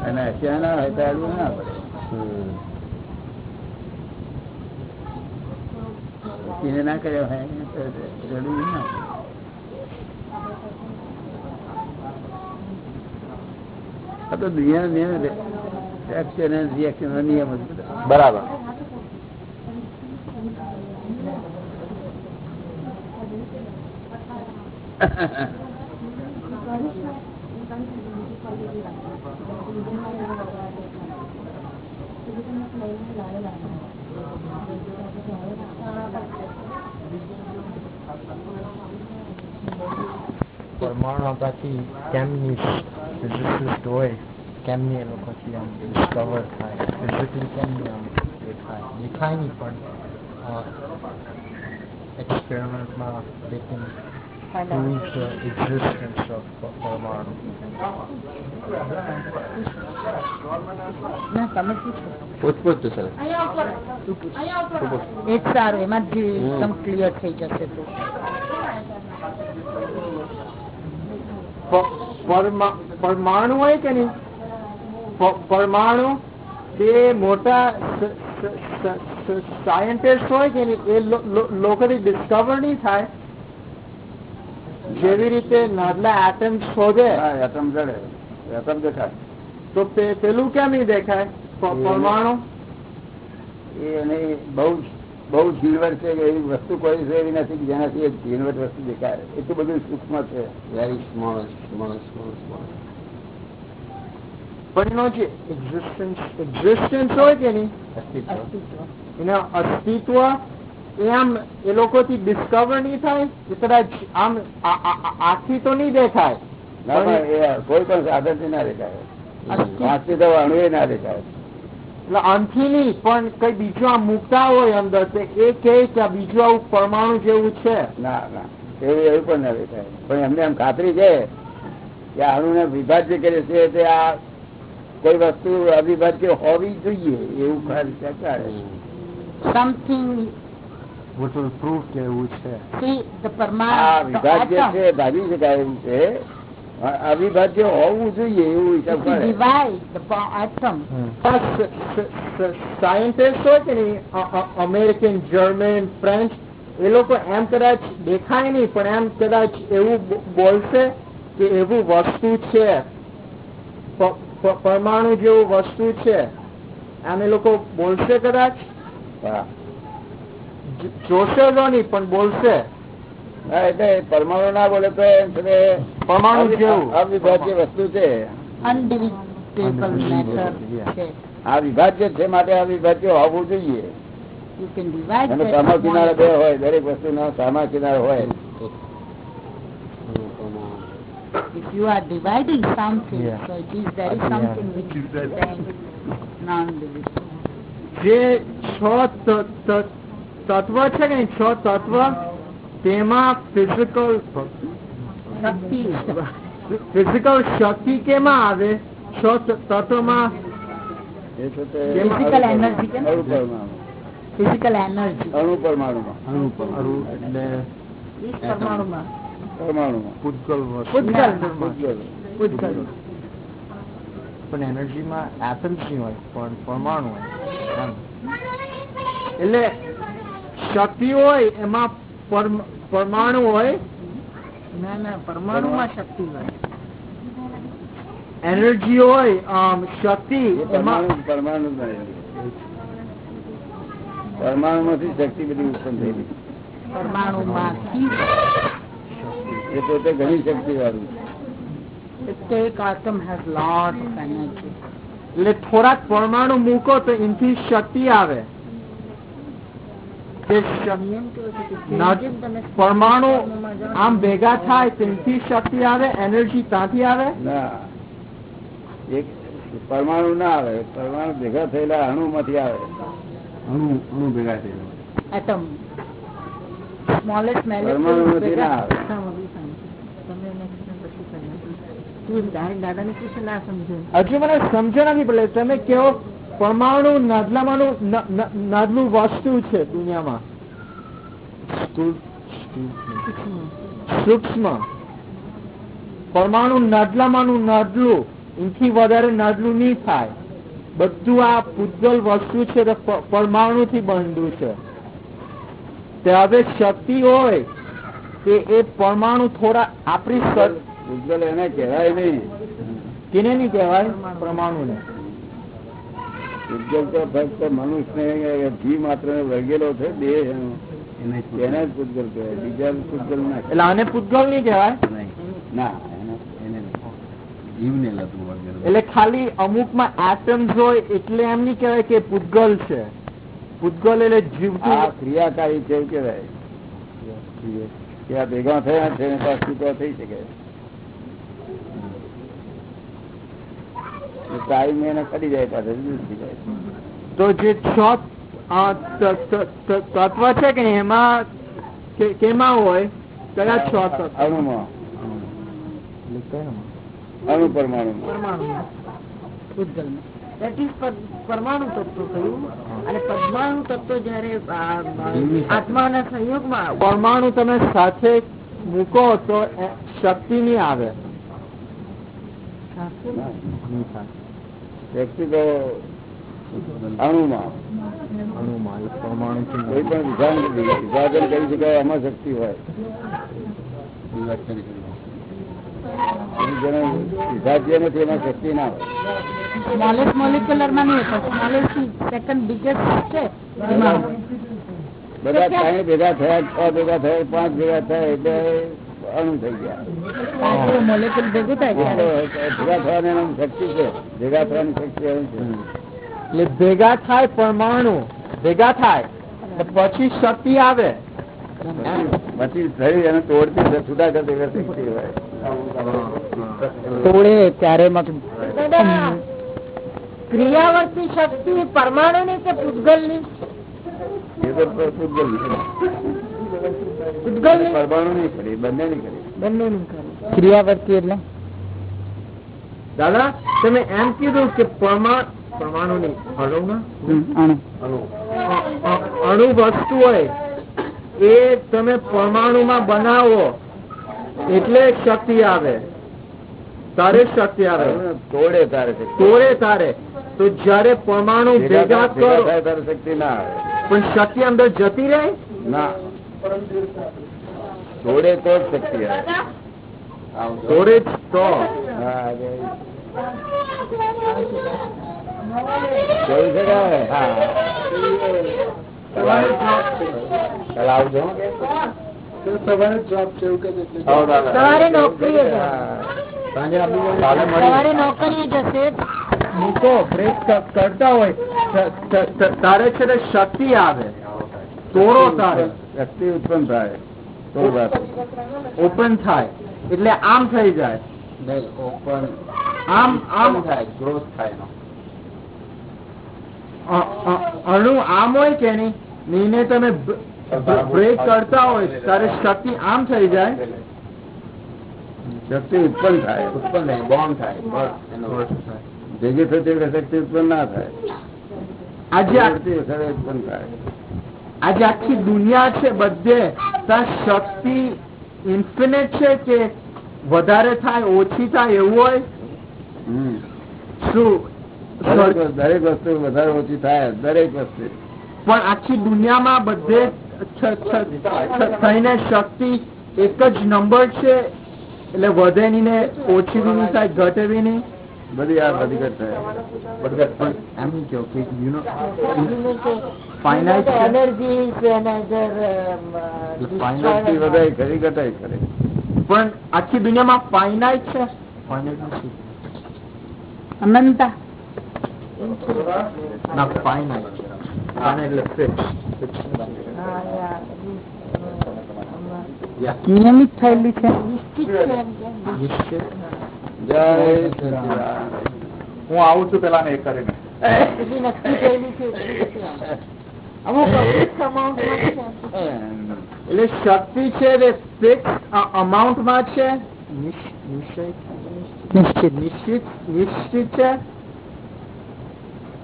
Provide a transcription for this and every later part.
અને હસ્યા ના હોય તો અડવું ના પડે ના કર્યા હોય તો રડવું ના પડે આ તો દુનિયા નિયમ રિએક્શન રિએક્શન નિયમ બરાબર પરમાણુ આપણાથી કેમની ફિઝિસિસ્ટ હોય, કેમની એ લોકોથી આમ થાય ફિઝિકલી કેમની આમ દેખાય દેખાય નહીં પણ can prove the existence of પરમાણુ ના તમે પૂછો પૂછ પૂછ તું સરસ તું પૂછ એ જ સારું એમાં જ એકદમ ક્લિયર થઈ જશે તો પરમાણુ હોય કે નહીં પરમાણુ તે મોટા સાયન્ટિસ્ટ હોય કે નહીં એ લો- લો- ડિસ્કવર નહીં થાય જેવી રીતે નાદલા એટમ શોધે હા એટમ જડે એટમ દેખાય. તો પેલું કેમ નહીં દેખાય? પરમાણુ? એને બહુ બહુ ઝીણવટ છે કે એવી વસ્તુ કોઈ છે એવી નથી કે જેનાથી એક ઝીણવટ વસ્તુ દેખાય. એટલું બધું સૂક્ષ્મ છે. Very small small small small પણ એનો જે એક્ઝિસ્ટન્સ એક્ઝિસ્ટન્સ હોય કે નહીં? અસ્તિત્વ અસ્તિત્વ. એના અસ્તિત્વ એ લોકો થી ડિસ્કવર નહીં થાય કદાચ આમ આ- આ- આ- આંખથી તો નહીં દેખાય. ના પણ કોઈ પણ ના દેખાય. તો અણુએ ના દેખાય. એટલે આમથી નહીં પણ કઈ બીજું આમ મૂકતા હોય અંદર તો એ કે કે બીજું આવું પરમાણુ જેવું છે. ના ના. એવું એવું પણ ના દેખાય. પણ એમને એમ ખાતરી છે કે અણુને વિભાજ્ય કરે છે તે આ કોઈ વસ્તુ અવિભાજ્ય હોવી જોઈએ એવું ખાલી ચકાડે something will prove કે એવું છે see the આ પરમાણુ the વિભાજ્ય છે ભાગી શકાય એવું છે અવિભાજ્ય હોવું જોઈએ એવું હિસાબ કરે સાયન્ટિસ્ટ હોય કે નહીં અમેરિકન જર્મન ફ્રેન્ચ એ લોકો એમ કદાચ દેખાય નહીં પણ એમ કદાચ એવું બોલશે કે એવું વસ્તુ છે પરમાણુ જેવું વસ્તુ છે એમ એ લોકો બોલશે કદાચ જોશે તો નહીં પણ બોલશે એટલે પરમાણુ ના બોલે તો એમ છે પરમાણુ જેવું. અવિભાજ્ય વસ્તુ છે આ વિભાજ્ય છે માટે આ વિભાજ્ય હોવું જોઈએ સામા કિનારે બે હોય દરેક વસ્તુ વસ્તુનો સામા કિનારે હોય if you are dividing something Yeah. so it is there is Yeah. something which is non-divisible જે છ તત્વ છે કે છ તત્વ તેમાં ફિઝિકલ શક્તિ. ફિઝિકલ શક્તિ કેમાં આવે? છ તત્વમાં? Physical energy physical energy? અણુ પરમાણુ અણુ એટલે પરમાણુમાં. પરમાણુમાં. પૂતગલ પૂતગલ. પૂતગલ. પૂતગલ. પણ એનર્જીમાં એટમ્સ નહીં હોય પણ પરમાણુ હોય. એટલે શક્તિ હોય એમાં પરમાણુ હોય. ના ના પરમાણુમાં શક્તિ હોય. એનર્જી હોય શક્તિ પરમાણુ પરમાણુ માંથી શક્તિ બધી ઉત્પન્ન થયેલી પરમાણુમાંથી એ પોતે ઘણી શક્તિ વાળું એક એટલે થોડાક પરમાણુ મૂકો તો એનથી શક્તિ આવે તે શ- નિયમ કેવો છે કે ના- જેમ તમે પરમાણુ આમ ભેગા થાય તેથી શક્તિ આવે એનર્જી ત્યાંથી આવે? ના. એક પરમાણુ ના આવે પરમાણુ ભેગા થયેલા અણુ માંથી આવે. અણુ અણુ ભેગા થયેલા. પરમાણુ ના આવે. હજુ મને સમજ નથી પડે. તમે કેવો પરમાણુ નાદલામાંનું ન- ન- નાદલું વસ્તુ છે દુનિયામાં. સૂક્ષ્મ. પરમાણુ નડલામાંનું નાદલું. એથી વધારે નાદલું નહીં થાય. બધું આ પૂજલ વસ્તુ છે પરમાણુ થી બંધું છે. તે હવે શક્તિ હોય કે એ પરમાણુ થોડા આપણી ઉજ્જવલ એને કહેવાય નહીં. કેને નહીં કહેવાય? પરમાણુને. ઉજ્જવલ તો ફક્ત મનુષ્ય ઘી માત્ર વળગેલો છે દેહ એને. જ પૂતગલ કહેવાય બીજા પૂતગલ ના. એટલે આને પૂતગલ નહીં કહેવાય? ના એને જીવને લતું વગેરે. એટલે ખાલી અમુકમાં આટમ્સ હોય એટલે એમ નહીં કેવાય કે પૂતગલ છે. પૂતગલ એટલે જીવતું ક્રિયાકારી છે એવું કહેવાય. ભેગા થયા છે અસ્તિત્વ થઈ શકે. ટાઈમ એને કરી જાય પાસે થઈ જાય. તો જે છ તત્વ છે કે એમાં કેમાં હોય? કયા છ અણુમાં. અણુ પરમાણુ પરમાણુ તત્વ થયું અને પરમાણુ તત્વ જયારે આત્માના સંયોગમાં પરમાણુ તમે સાથે મૂકો તો એ શક્તિ નહીં આવે. વ્યક્તિ તો અણુમાં કોઈ પણ વિભાજન કરી શકાય એમાં શક્તિ હોય. જેને વિભાજ્ય નથી એમાં શક્તિ ના હોય. સ્મોલેસ્ટ મોલિક્યુલરમાં નહીં પણ સેકન્ડ બિગેસ્ટ છે બધા ત્રણે ભેગા થયા છ ભેગા થયા પાંચ ભેગા થયા એટલે અણુ થઈ ગયા. ભેગું થાય થવાની શક્તિ છે. ભેગા થવાની શક્તિ એની છે. એટલે ભેગા થાય પરમાણુ. ભેગા થાય. પછી શક્તિ આવે. પછી થઈ એને તોડતી છૂટા કરતી શક્તિ તોડે ત્યારે ક્રિયાવર્તી શક્તિ પરમાણુ ની કે પૂતગલની એ તો પૂતગલ નહીં. પૂતગલ પરમાણુ નહીં કરી બંને નહીં કરી. બંને ની કરે. ક્રિયાવર્તી એટલે? દાદા તમે એમ કીધું કે પરમા પરમાણુ ની? અણુ. વસ્તુ હોય એ તમે પરમાણુમાં બનાવો એટલે શક્તિ આવે. તારે શક્તિ આવે. તોડે તારે તોડે તારે. તો જયારે પરમાણુ ભેગા કરો શક્તિ ના આવે. પણ શક્તિ અંદર જતી રહે? ના. તોડે તો જ શક્તિ આવે તોડે જ તો હા, હવે જોઈ શકાય? હા. કાલે આવજો હો કે? આવો દાદા. સવારે નોકરીએ જશે. હા. કાલે મળીએ. સવારે નોકરીએ જશે મૂકો બ્રેક કરતા હોય ત- ત- ત- તારે છે તે શક્તિ આવે તોડો તારે. શક્તિ ઉત્પન્ન થાય. ઓપન થાય. એટલે આમ થઈ જાય. ઓપન આમ આમ. થાય ગ્રોથ થાય અણુ આમ હોય કે નહીં? ને તમે બ્રેક કરતા હોય ત્યારે શક્તિ આમ થઈ જાય. શક્તિ ઉત્પન્ન થાય. ઉત્પન્ન થાય બોન્ડ થાય ભેગી થતી શક્તિ ઉત્પન્ન ના થાય. આજે ઉત્પન્ન થાય. આજે આખી દુનિયા છે બધે. ત્યાં શક્તિ ઇન્ફિનેટ છે કે વધારે થાય ઓછી થાય એવું હોય? શું? દરેક વસ્તુ- વધારે ઓછી થાય દરેક વસ્તુ. પણ આખી દુનિયામાં બધે થઈને શક્તિ એક જ નંબર છે. એટલે વધે નહીં ને ઓછી બી નહીં થાય ઘટે બી નહીં. બધી આ બધી ઘટ થાય પણ એમ કહો કે યુ નો ફાઇનાઇટ એનર્જી શક્તિ વધારે ખરી ઘટાય કરે. પણ આખી દુનિયામાં ફાઇનાઇટ છે? ફાઇનાઇટ અનંતા. ના ફાઇનાઇટ ફાઇનાઇટ નિયમિત થયેલી છે. નિશ્ચિત. જય હું આવું છું પેલા ને એ કરીને. એટલે શક્તિ છે ફિક્સ અમાઉન્ટમાં છે? નિશ્ચિત. નિશ્ચિત? નિશ્ચિત છે?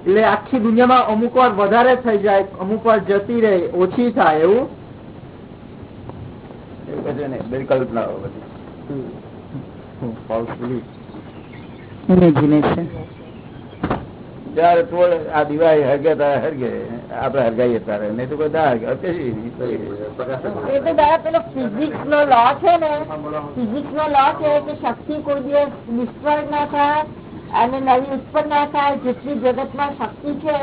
એટલે આખી દુનિયામાં અમુક વાર વધારે થઈ જાય અમુક વાર જતી રહે ઓછી થાય એવું? છે ને જયારે થોડ આ દિવાળી હરગે તારે હરગે. આપડે હરગાઈએ તારે. નહીં તો કોઈ ના હરગે. એ તો દાદા પેલો ફિઝિક્સ નો લો છે ને. ફિઝિક્સ નો લો છે કે શક્તિ કોઈ દિવસ ડિસ્ટ્રોય ના થાય અને નવી ઉત્પન્ન ના થાય. જેટલી જગતમાં શક્તિ છે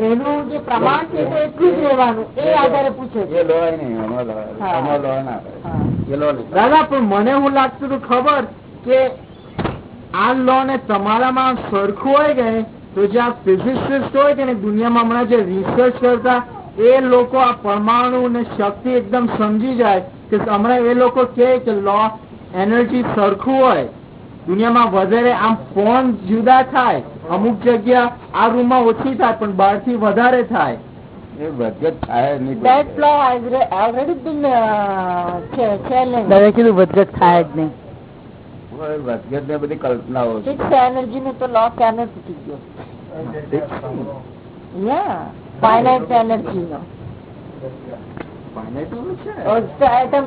એનું જે પ્રમાણ છે તો એટલું જ રહેવાનું. એ આધારે પૂછે છે. એ લોય નહીં અમારો લોય. હા. અમારો લોય ના એ લો. નહીં દાદા પણ મને હું લાગતું હતું ખબર કે આ લો ને તમારામાં સરખું હોય કે તો જે આ ફિઝિસિસ્ટ હોય કે દુનિયામાં હમણાં જે રિસર્ચ કરતા એ લોકો આ પરમાણુ ને શક્તિ એકદમ સમજી જાય કે હમણાં એ લોકો કે લો એનર્જી સરખું હોય. દુનિયામાં વધારે આમ ફોન જુદા થાય અમુક જગ્યા આ રૂમમાં ઓછી થાય પણ બહારથી વધારે થાય. કીધું વધઘટ થાય જ નહીં. વધઘટ ને બધી કલ્પનાઓ એનર્જી નો તો લો ક્યારે તૂટી ગયો? યા ફાઇનાઇટ એનર્જી નો.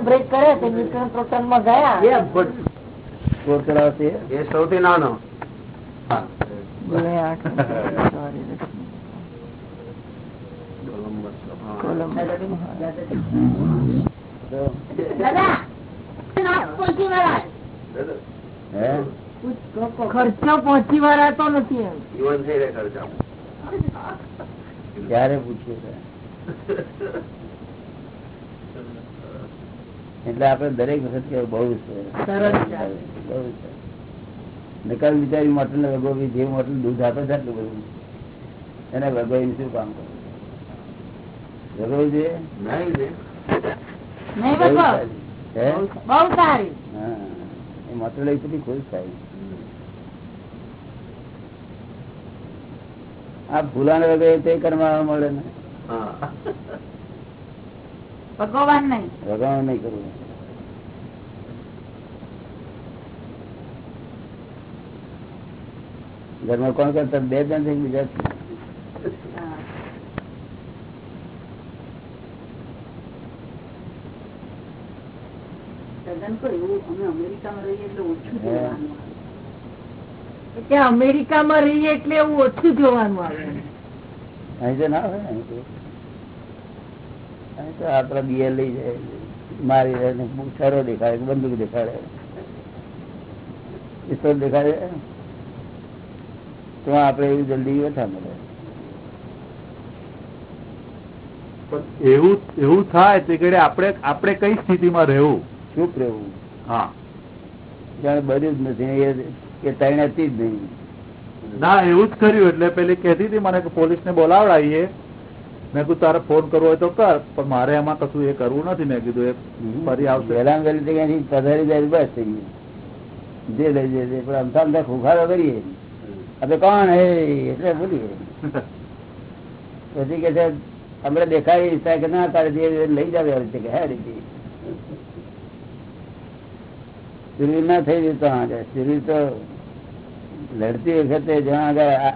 બ્રેક કરે તો ન્યુટ્રોન પ્રોટોનમાં ગયા કોતરા છે. એ સૌથી નાનો. હે. ખર્ચો પહોંચી વળાતો નથી જીવન થઈ રહે ખર્ચા. ક્યારે પૂછ્યું એટલે આપડે દરેક વખત કે બહુ છે. સરસ છે. બહુ છે. નિકાલ બિચારી મોટર ને વગોવી જે મોટર દૂધ આપે છે આટલું બધું. એને વગોવીને શું કામ કરે વગોવી જોઈએ? નહીં બહુ સારી. હે? મોટર લઈ પછી ખુશ થાય. આ ફૂલાને વગર તે કરવા મળે ને. ભગવાન નહીં. ભગવાન નહીં કરવું. ઘરમાં કોણ કરતા? બે જણ થઈ બીજા અમેરિકામાં રહીએ એટલે એવું ઓછું જોવાનું આવે. ના હોય આપડા બિયર લઈ જાય મારી સરો દેખાડે બંદૂક દેખાડે. પિસ્તોલ દેખાડે. તો આપડે એવું જલ્દી ઓછા મળે. પણ એવું એવું થાય તે આપણે આપણે કઈ સ્થિતિમાં રહેવું? ચૂપ રહેવું. હા. જાણે બધું જ નથી એ- હતી જ નહીં. ના એવું જ કર્યું એટલે પેલી કહેતી હતી મને કે પોલીસ ને બોલાવડાવીએ. મેં કીધું તારે ફોન કરવો હોય તો કર પણ મારે એમાં કશું એ કરવું નથી. મેં કીધું એ ફરી આવશે. વહેલી જગ્યાએથી પધારી જાય બસ થઈ ગયું. જે લઈ જાય. પણ અમથા અમથા ખુખારો કરીએ. આપણે કોણ? હે એટલે બોલીએ. પછી કે છે હમણાં દેખાય કે ના તારે જે લઈ જાવ કે હે રીતે શરીર ના થઈ જતો આગળ. શરીર તો લડતી વખતે જ્યાં આગળ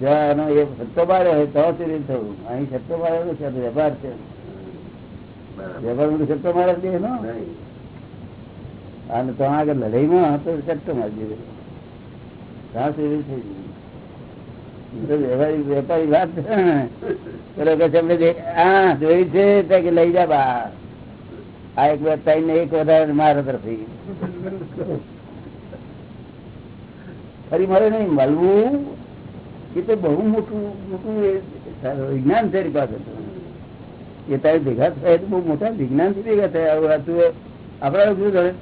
જ્યાં એનો એ સત્તો બાળ્યો હોય તો શરીર થવું. અહીં સત્તો બાળ્યો છે વેપાર છે. વેપાર બધું સત્તો મારે દે નો? અને તો આગળ લડાઈમાં તો સટ્ટો મારી દીધો ત્યાં શરીર થઈ ગયું. વેપારી વેપારી વાત છે ને. કે લઈ જા બા. આ એક બે ને એક વધારે મારા તરફથી. ફરી મારે નહીં, મળવું એ તો બહુ મોટું મોટું વિજ્ઞાન છે એની પાસે. એ તારે ભેગા થાય બહુ મોટા વિજ્ઞાનથી ભેગા થયા. આપડે શું કરે?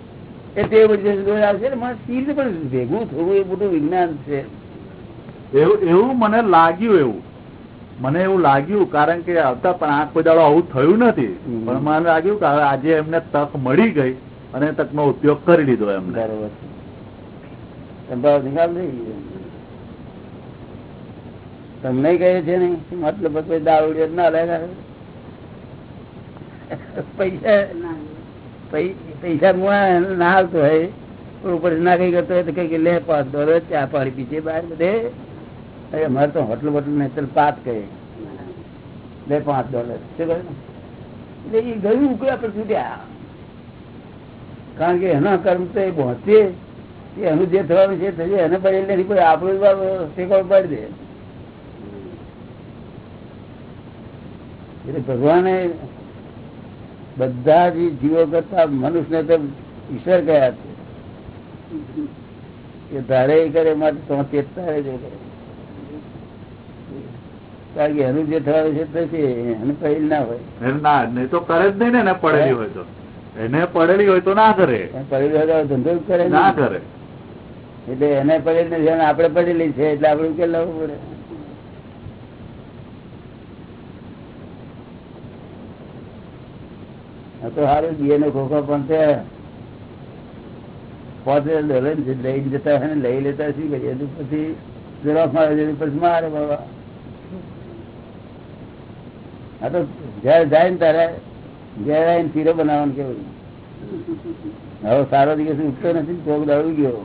એ તે બધી આવશે ને, મારે સી પણ ભેગું થવું એ મોટું વિજ્ઞાન છે. એવું એવું મને લાગ્યું એવું. મને એવું લાગ્યું કારણ કે આવતા પણ આ કોઈ દાડો આવું થયું નથી. પણ મને લાગ્યું કે હવે આજે એમને તક મળી ગઈ અને તકનો ઉપયોગ કરી લીધો ગયો તમને કહે છે ને મતલબ કોઈ દાવડીઓ ના લે પૈસા પૈસા ના આવતો હોય. ઉપર ના કઈ કરતો હોય તો કઈ લે પાંચ ડોલર ચા પાણી પીછે બહાર બધે. અરે અમારે તો હોટલ બોટલ ને ચાલ પાત કહે બે પાંચ ડોલર શું એટલે એ ગયું ઉકળ્યા આપણે છૂટ્યા કારણ કે એના કર્મ તો એ પહોંચે કે એનું જે થવાનું છે થશે. એને પછી એટલે કોઈ આપણું ટેકો પાડી દે. એટલે ભગવાને બધા જ જીવો કરતા મનુષ્યને તો ઈશ્વર કયા છે. કે ધારે કરે માટે તો ચેતતા રહેજો કરે. કારણ કે એનું જે થવાનું છે થશે એને પહેલ ના હોય. ના નહીં તો કરે જ નહીં ને એને પડેલી હોય તો. એને પડેલી હોય તો ના કરે. પડેલી હોય તો ધંધો કરે ના. કરે. એટલે એને પડેલી નથી આપણે પડેલી છે એટલે આપડે ઉકેલ લાવવો પડે. તો સારું બીએ નો ખોખો પણ છે. પોતે ડોલર લઈ જતા લઈ લેતા શું કરીએ? પછી જરાક મારે છે પછી મારે બાબા. આ તો ઘેર જાય ને તારે ઘેર આવીને શીરો બનાવવાનું કેવું? હવે સારો દિવસ ઉઠતો નથી ને કોક દાડું ગયો.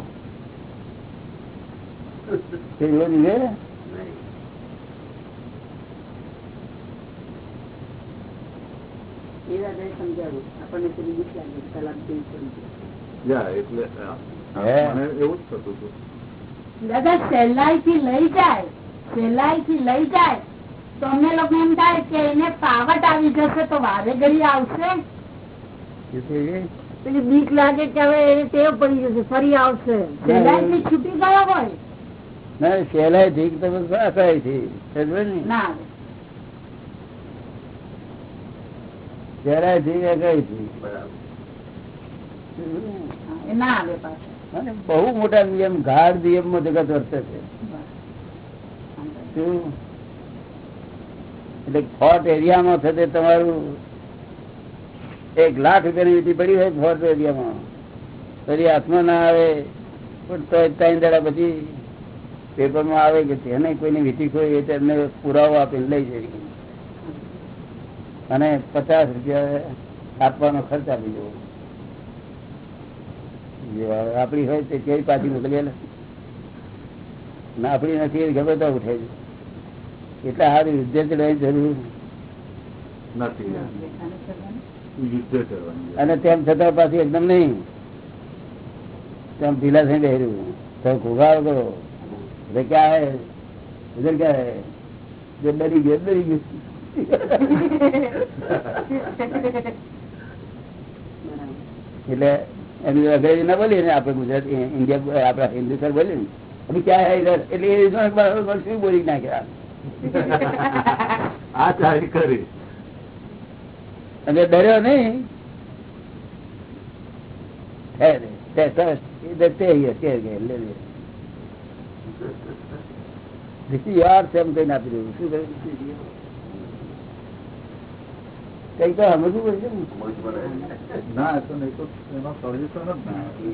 દાદા સહેલાઈ થી લઈ જાય સહેલાઈ થી લઈ જાય. તો અમને લોકો એમ થાય કે એને પાવટ આવી જશે તો વારે ઘડી આવશે? એ તો એ. પેલી બીક લાગે કે હવે એને ટેવ પડી જશે ફરી આવશે. સહેલાઈ છૂટી ગયો હોય. ના સહેલાઈ ઠીક તમે બસ અસહાયથી ના. સહેલાઈ થી ના આવે પાછું. બહુ મોટા નિયમ ગાઢ નિયમમાં જગત વર્તે છે. શું? એટલે ફોર્ટ એરિયામાં થતે તમારું એક લાખ રૂપિયાની વીટી પડી હોય ફોર્ટ એરિયામાં ફરી હાથમાં ના આવે, પણ તો ત્રણ દાડા પછી પેપરમાં આવે કે તેને કોઈની વીટી ખોઈ એટલે એમને પુરાવો આપીને લઈ જઈ અને પચાસ રૂપિયા આપવાનો ખર્ચ આપી દેવો. આપણી હોય તે કેવી પાછી મોકલી આપણી નથી, એ ગમે તો ઉઠે છે. એટલે સારું યુદ્ધ ચડવાની જરૂર નથી. યુદ્ધ કરવાની. અને તેમ છતાં પાછી એકદમ નહીં. તેમ ઢીલા થઈ બેહર્યું તો ઘોઘાળ કરો. એટલે ક્યાં હે? ઉધર ક્યાં હે? જો ડરી ગયો ડરી ગયો. એટલે એમની અંગ્રેજી ના બોલીએ ને આપણે ગુજરાતી ઇન્ડિયા આપણા હિન્દુસ્તાન બોલીએ ને. અભી ક્યાં હે એટલે એ શું બોલી નાખ્યા આ ચારી કરી. અને ડર્યો નહીં. ઇધર તે સમજવું પડશે ને. ના તો નહીં તો એમાં સોલ્યુશન જ ના આવે.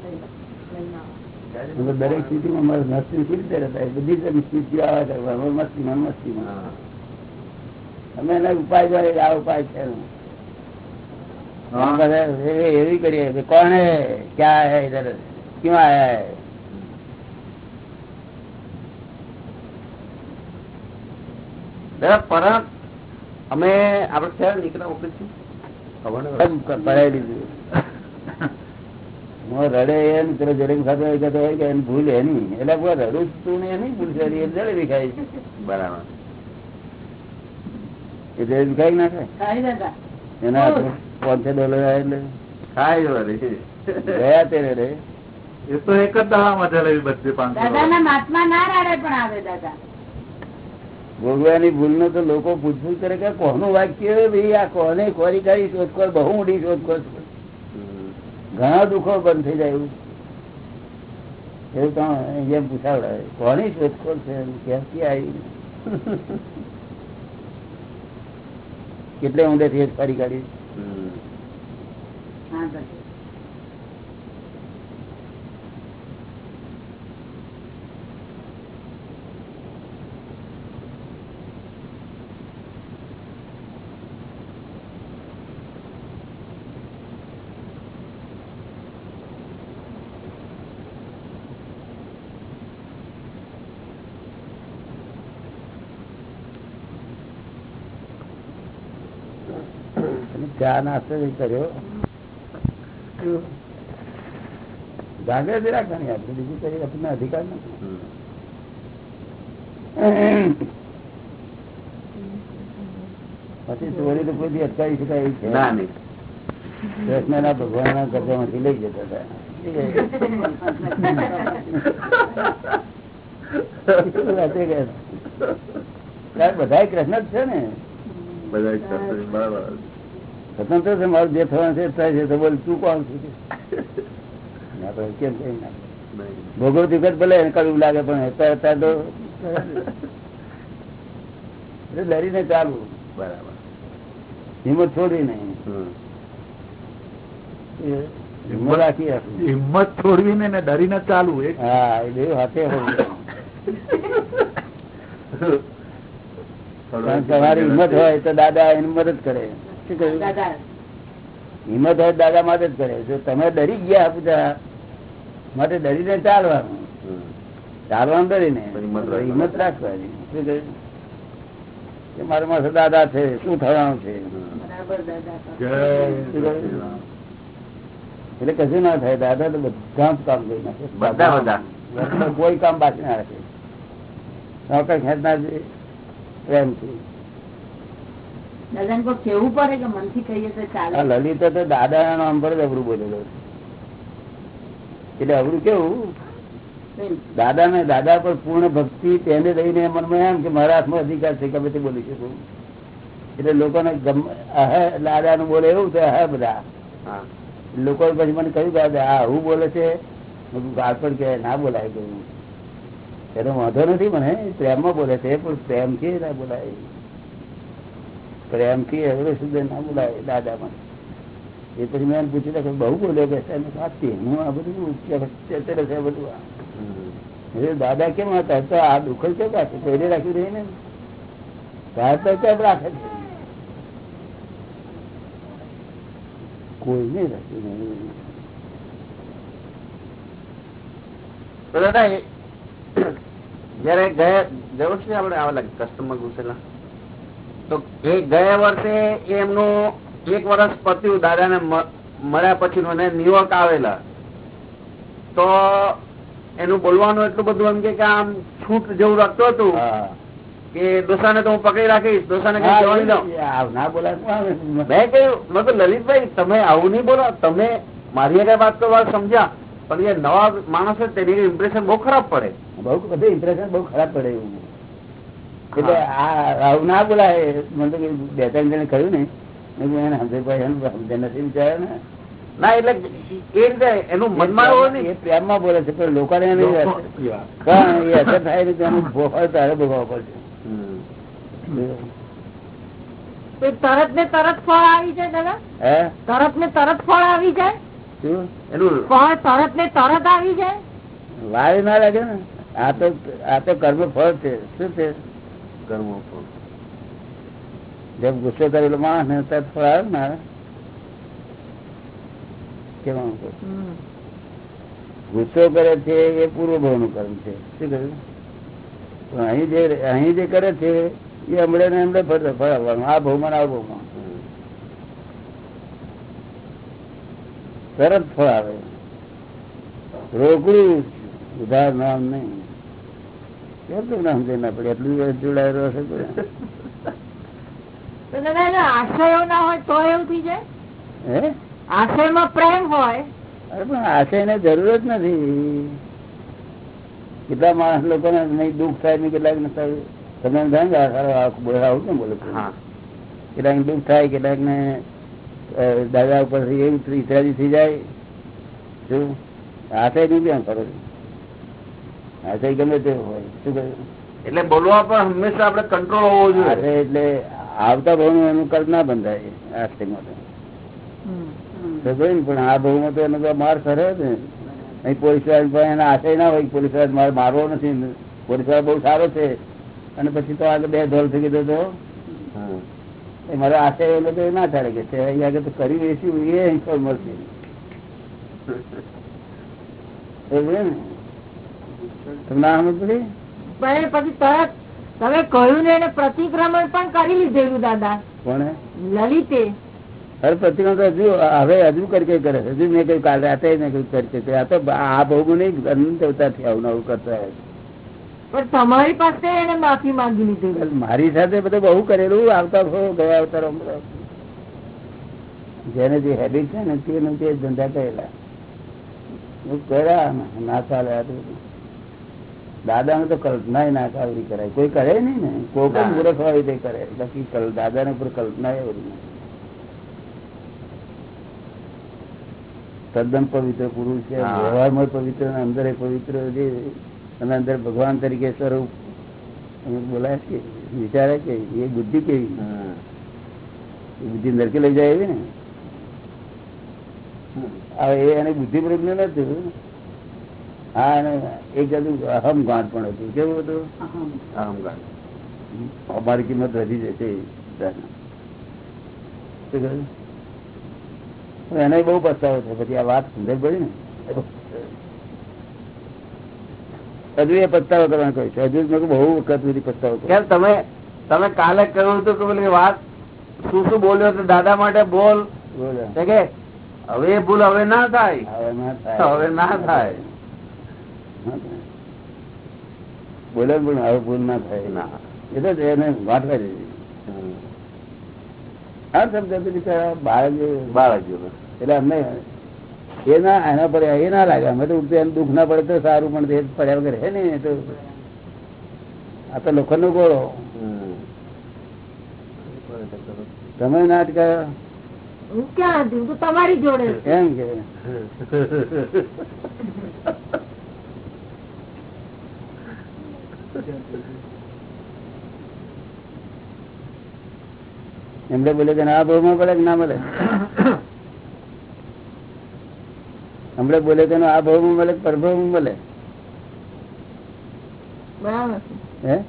હવે દરેક સ્થિતિમાં મારે મસ્તી કેવી રીતે રહેતા? બધી જ સ્થિતિઓ આવે છે. મસ્તીમાં મસ્તીમાં. અમે એના ઉપાય જોઈએ આ ઉપાય છે એવી કરીએ કોણ હે ક્યાં હે ઇધર ક્યુ આયા હે પર પરત અમે આપડે ક્યારે નીકળ્યા છે ખબર નહીં. હું રડે એમ પેલો જડે ખાતો હોય કહેતો હોય કે એની ભૂલ એની. એટલે કોઈ રડું તું ને એની ભૂલ છે એમ જડે દેખાય છે. બરાબર. એ જડે દેખાય ના એના પાંચસો ડોલર આવે એટલે? ખાય. ગયા તે રડે. એ તો એક જ દાડામાં જલેબી બધી પાંચસો દાદા ના મહાત્મા ના રડે પણ આવે દાદા. ભોગવાની ભૂલ નો તો લોકો પૂછપુછ કરે કે કોનું વાક્ય ભાઈ આ કોને કોરી કરી શોધખોળ બહુ મોટી શોધખોળ. છે. હમ. ઘણા દુઃખો બંધ થઈ જાય એવું. એવું તો જેમ પૂછાવડાવે કોની શોધખોળ છે? ક્યાંથી આવી? કેટલે ઊંડે થી ફરી કાઢી. ચા નાસ્તો કર્યો. જાગૃતિ રાખવાની આપણે. બીજું કઈ આપણને અધિકાર નથી. પછી ચોરી તો કોઈ દી અટકાવી શકાય છે. ના નહીં. ના ભગવાનના માંથી લઈ જતા હતા. બધા કૃષ્ણ જ છે ને? બધા સ્વતંત્ર છે મારું જે થવાનું છે થાય છે તો બોલ તું કોણ છું? કેમ કઈ ના ભોગવતી વખત ભલે કડવું લાગે પણ અત્યારે તો ડરીને ચાલવું. બરાબર. હિંમત છોડવી નહીં. હમ. હિંમત છોડવી રાખવી. હિંમત ને ડરીને ચાલવું એક હા એ બે હાથે તમારી હિંમત હોય તો દાદા એની મદદ કરે. હિંમત હોય દાદા માટે જ કરે. જો તમે ડરી ગયા બધા માટે ડરીને ચાલવાનું. ચાલવાનું ડરીને. હિંમત રાખવાની. શું કહ્યું? કે મારા માથે દાદા છે શું થવાનું છે? એટલે કશું ના થાય. દાદા તો બધા જ કામ કરી નાખે. બધા બધા. કોઈ કામ બાકી ના રાખે. નોકર ખેંચનાર પ્રેમથી કેવું પડે કે મનથી કહીએ તો ચાલે. લલિત તો દાદા નામ પર જ અવરું બોલેલો. એટલે અવરું કેવું? દાદા ને દાદા પર પૂર્ણ ભક્તિ તેને લઈને મનમાં એમ કે મારા હાથમાં અધિકાર છે ગમે તે બોલી શકું. એટલે લોકોને અહે દાદા નું બોલે એવું છે અહે બધા. હા. લોકો પછી મને કહ્યું કે આ હું બોલે છે? મેં કીધું ગાળ પણ કે ના બોલાય ગયું એનો વાંધો નથી મને પ્રેમમાં બોલે છે પણ પ્રેમથી ના બોલાય. પ્રેમથી હવે સુધી ના બોલાય દાદા પણ એ પછી મેં પૂછ્યું કે બહુ બોલ્યો કે સાચી હું આ બધું ચેતરે છે બધું દાદા કેમ હતા? તો આ દુઃખ છે પાછું કોઈને રાખ્યું રહી ને. દાદા કેમ રાખે છે? કોઈને રાખ્યું નહીં. દાદા જયારે ગયા ગયા છે આપણે આવેલા કસ્ટમર ઘુસેલા? તો એ ગયા વર્ષે એ એમનું એક વર્ષ પત્યું દાદાને મળ્યા પછી મને ન્યુયોર્ક આવેલા. તો એનું બોલવાનું એટલું બધું એમ કે આમ છૂટ જેવું રાખતું હતું કે દોસાને તો હું પકડી રાખીશ. દોસાને કઈ ના બોલાય મેં કહ્યું મેં કહ્યું લલિતભાઈ તમે આવું નહીં બોલો. તમે મારી આગળ વાત તો વાત સમજ્યા. પણ એ નવા માણસ તેની ઇમ્પ્રેશન બહુ ખરાબ પડે. બહુ બધું ઇમ્પ્રેશન બહુ ખરાબ પડે એવું. એટલે આવું ના બોલાય. મને તો બે ત્રણ જણે કહ્યું ને. મેં કીધું એને સમજે ભાઈ એનું સમજે નથી વિચારે ને. ના એટલે એ રીતે એનું મનમાં એ પ્રેમમાં બોલે છે પણ લોકો- એ અસર થાય ને તેનું ભોગવ તારે ભોગવવા પડશે. તરત ને તરત ફળ આવી જાય દાદા? હે? તરત ને તરત ફળ આવી જાય? શું? એનું ફળ તરત ને તરત આવી જાય? વાર ના લાગે ને? આ તો આ તો કર્મ ફળ છે. શું છે? કરવું જેમ ગુસ્સો કરેલો માણસ ને ત્યારે ફળ આવે ને કેવાનું ગુસ્સો કરે છે એ પૂર્વ ભાવનું કર્મ છે. શું કહ્યું? પણ અહીં જે અહીં જે કરે છે એ હમણે ને હમણે આવવાનું આ ભાવમાં આ ભાવમાં. તરત ફળ આવે રોકડું ઉધાર નામ નહીં. કેમ ના ના પડે એટલું જોડાયેલો હશે આશયો ના હોય તો એવું થઈ જાય? હે? આશયમાં પ્રેમ હોય. અરે પણ આશય ને જરૂર જ નથી. કેટલા માણસ લોકોને નહીં દુઃખ થાય ને કેટલાક ને થાય. તમે થાય ને આવું કેમ બોલે? હા. કેટલાક ને દુઃખ થાય કેટલાક ને દાદા ઉપર એવું ઇત્યાદિ થઈ જાય. શું? આશયનું કેમ કરો. છો? આશય ગમે તે હોય શું કહ્યું? એટલે બોલવા પણ હંમેશા આપણે કંટ્રોલ હોવો જોઈએ. એટલે આવતા ભાવનું એનું કલ્પ ના બંધાય ને, પણ આ ભાવમાં તો એનો તો માર સરે ને. અહીં પોલીસવાળા એના આશય ના હોય પોલીસવાળા મારે મારવો નથી. પોલીસવાળા બહુ સારો છે. અને પછી તો આગળ બે ધોલ થઈ ગયો તો હા. એ મારો આશય એનો તો ના ચાલે કે છે અહીં આગળ તો કરી વેચ્યું એ અહીં મળશે ને? તમને ના સમજ પડી? પછી તરત તમે કહ્યું ને પ્રતિક્રમણ પણ કરી લીધેલું દાદા. લલિતે. અરે પ્રતિક્રમણ હજુ હવે હજુ કરકે કરે હજુ મેં કઈ કાલે રાતે મેં કઈ કરકે આ તો આ ભોગું નહીં અનંત અવતારથી આવું નવું કરતા પણ તમારી પાસે એને માફી માંગી લીધી. મારી સાથે બધું બહુ કરેલું આવતા ગયા અવતાર બધા. જેને જે હેબિટ છે ને તેનું તે ધંધા કરેલા. કર્યા ને, ચાલે આ તો. બધું. દાદાને તો કલ્પના ના કાવરી કરાય. કોઈ કરે નઈ ને? કોઈ પણ મૂર્ખ હોય તે કરે. બાકી દાદા ને ઉપર કલ્પના એવી નહીં. તદ્દન પવિત્ર પુરુષ છે. વ્યવહારમાં પવિત્ર અંદર પવિત્ર જે અને અંદર ભગવાન તરીકે સ્વરૂપ. અમે બોલાય કે વિચારે કે એ બુદ્ધિ કેવી? એ બુદ્ધિ નરકે લઈ જાય એવી ને. હવે એ એને બુદ્ધિ પ્રજ્ઞ અને એક જાતનું અહમ પણ હતું કેવું હતું અહંકાર. અમારી કિંમત વધી જશે એને બહુ પસ્તાવો છે પછી આ વાત સમજ પડી ને હજુ એ પસ્તાવો કરવાનો કહ્યું છે હજુ બહુ વખત સુધી પસ્તાવો. કેમ તમે તમે કાલે કહ્યું હતું કે પેલી વાત શું શું બોલ્યો તો દાદા માટે બોલ બોલો. કે હવે એ ભૂલ હવે ના થાય હવે ના થાય. હવે ના થાય. બોલે પણ હવે ભૂલ ના થાય. એટલે જ એને વાંટવા દીધી આ શબ્દ બાળક બાળક એટલે અમને એ ના એના પર એ ના લાગે. અમે તો એમ દુઃખ ના પડે તો સારું પણ તે પડ્યા વગર હે ને તો આ તો લોખંડ નો ગોળો. તમે નાટકા તમારી જોડે. એમ કે. એમને બોલે કે આ ભાવમાં મળે કે ના મળે. હમણે બોલે કે આ ભાવમાં મળે કે મળે. બરાબર છે. હે?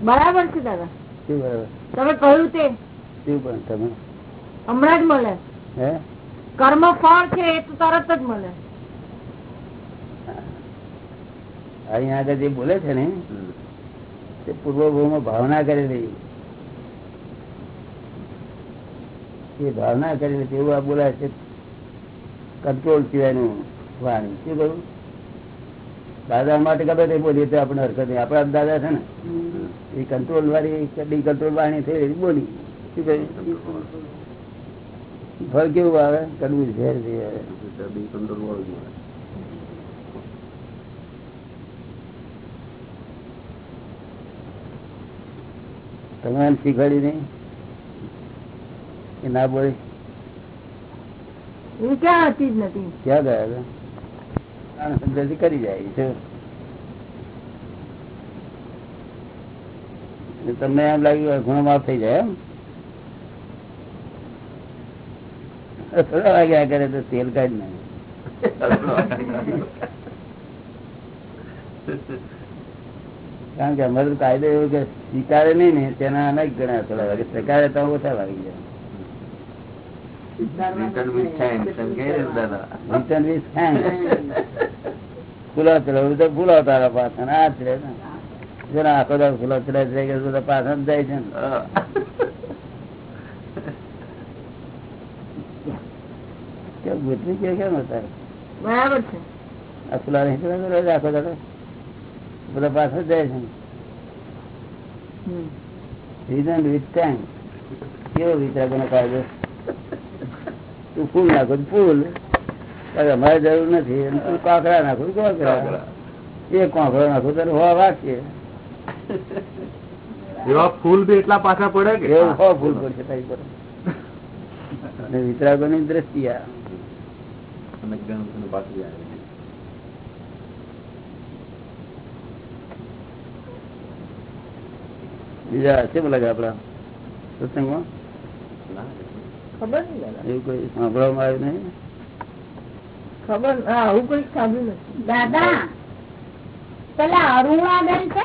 બરાબર દાદા. તમે કહ્યું તે તમે? હમણાં જ મળે. હે? કર્મ ફળ છે એ તો તરત જ મળે. અહીંયા આગળ જે બોલે છે ને. તે પૂર્વભૂમાં ભાવના કરેલી એ ભાવના કરેલી તેવું આ બોલાય છે કંટ્રોલ સિવાયનું વાણી. શું કહ્યું? દાદા માટે ગમે તે બોલીએ તો આપણે હરકત નહીં. આપણા દાદા છે ને, એ કંટ્રોલ વાળી કદી કંટ્રોલ વાણી થઈ બોલી. શું કહ્યું? ફળ કેવું આવે? કડવું ઝેર. કંટ્રોલ વાળું તમે એમ શીખવાડી નહીં. એ ના બોલી. હું ક્યાં હતી જ નથી. ક્યાં ગયા હતા? કરી જાય છે. તમને એમ લાગ્યું ઘણો માફ થઈ જાય એમ. થોડા વાગ્યા કરે તો તેલ કાઢ નાખે. કારણ કે અમારે તો કાયદો એવો કે સ્વીકારે નહીં ને તેના અનેક ગણા થોડા વાગે. સ્વીકારે તો ઓછા વાગી જાય. બધા પાછળ જાય છે ને. રિટર્ન વિથ થેન્ક કેવો વિચાર કોને કાયદો? તું ફૂલ નાખો ફૂલ. કારણ કે અમારે જરૂર નથી. તું કાંકરા નાખો કાંકરા. એ કાંકરો નાખો તો હોવા વાંચીએ. એવા ફૂલ બી એટલા પાછા પડે કે? એવું હો ફૂલ પડશે તારી પર. અને વિતરાગોની દ્રષ્ટિ આ અને ગણપતિનું પાછું આવે. બીજા હશે બોલા આપડા સત્સંગમાં? ખબર એવું કોઈ સાંભળવામાં આવ્યું નહીં? ખબર હા આવું કોઈ સાંભળ્યું નથી. દાદા પેલા અરુણાબેન છે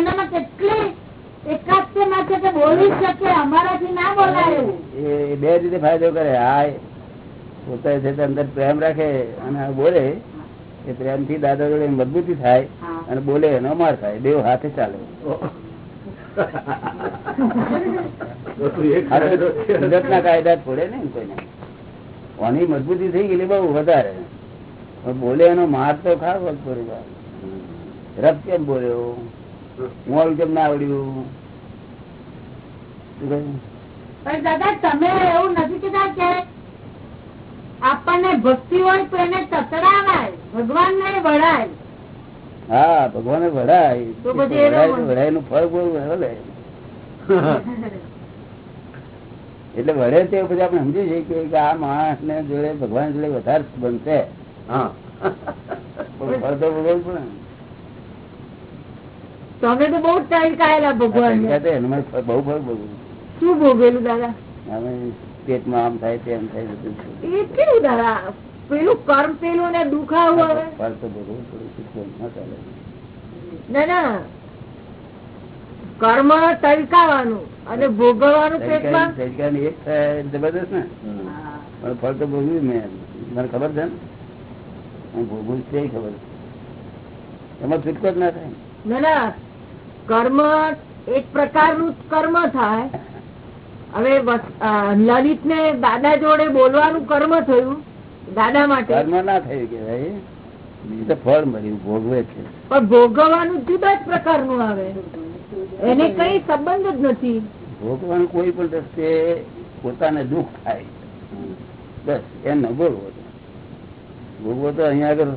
એનામાં કેટલી એકાત્મતા છે કે બોલી શકે અમારાથી ના બોલાય. એવું એ બે રીતે ફાયદો કરે. હા પોતા છે અંદર પ્રેમ રાખે અને બોલે એ પ્રેમથી દાદા જોડે મજબૂતી થાય અને બોલે એનો માર થાય. બે હાથે ચાલે. કુદરતના કાયદા છોડે ને કોઈને. ઓની મજબૂતી થઈ ગયેલી બહુ વધારે. બોલે એનો માર તો ખાવ થોડી રફ કેમ બોલ્યો? મોલ કેમ ના આવડ્યું? પણ દાદા તમે એવું નથી કીધા કે આપણને ભક્તિ હોય તો એને તતડાવાય ભગવાન ને વળાય. હા ભગવાને વડાયનું ફળ બહુ હલે એટલે વડે તે પછી આપણે સમજી જઈએ કે- આ માણસ ને જોડે ભગવાન જોડે વધારે બનશે ફળ તો તમે બહુ ટાઈમ ભગવાન ફળ- બહુ ફળ ભોગવવું શું ભોગવેલું દાદા? પેટમાં આમ થાય તેમ થાય કેવું દાદા? પેલું કર્મ પેલું ને દુખાવું શીખવું ન કર્મ તડકાવાનું અને ભોગવવાનું પેટમાં એક જબરદસ્ત ને? પણ ફળ તો ભોગવ્યું મેં. મને ખબર છે ને? હું ભોગવું છે ખબર. એમાં છૂટકો જ ના થાય. ના ના. કર્મ એક પ્રકારનું કર્મ થાય. હવે લલિત ને દાદા જોડે બોલવાનું કર્મ થયું. દાદા માટે. કર્મ ના થયું કેવાય ફળ મળ્યું ભોગવે છે. પણ ભોગવવાનું જુદા જ પ્રકારનું આવે. એને કઈ સંબંધ જ નથી. ભોગવાનું કોઈ પણ રસ્તે પોતાને દુઃખ થાય. બસ ન ભોગવો તો. ભોગવો તો અહીંયા આગળ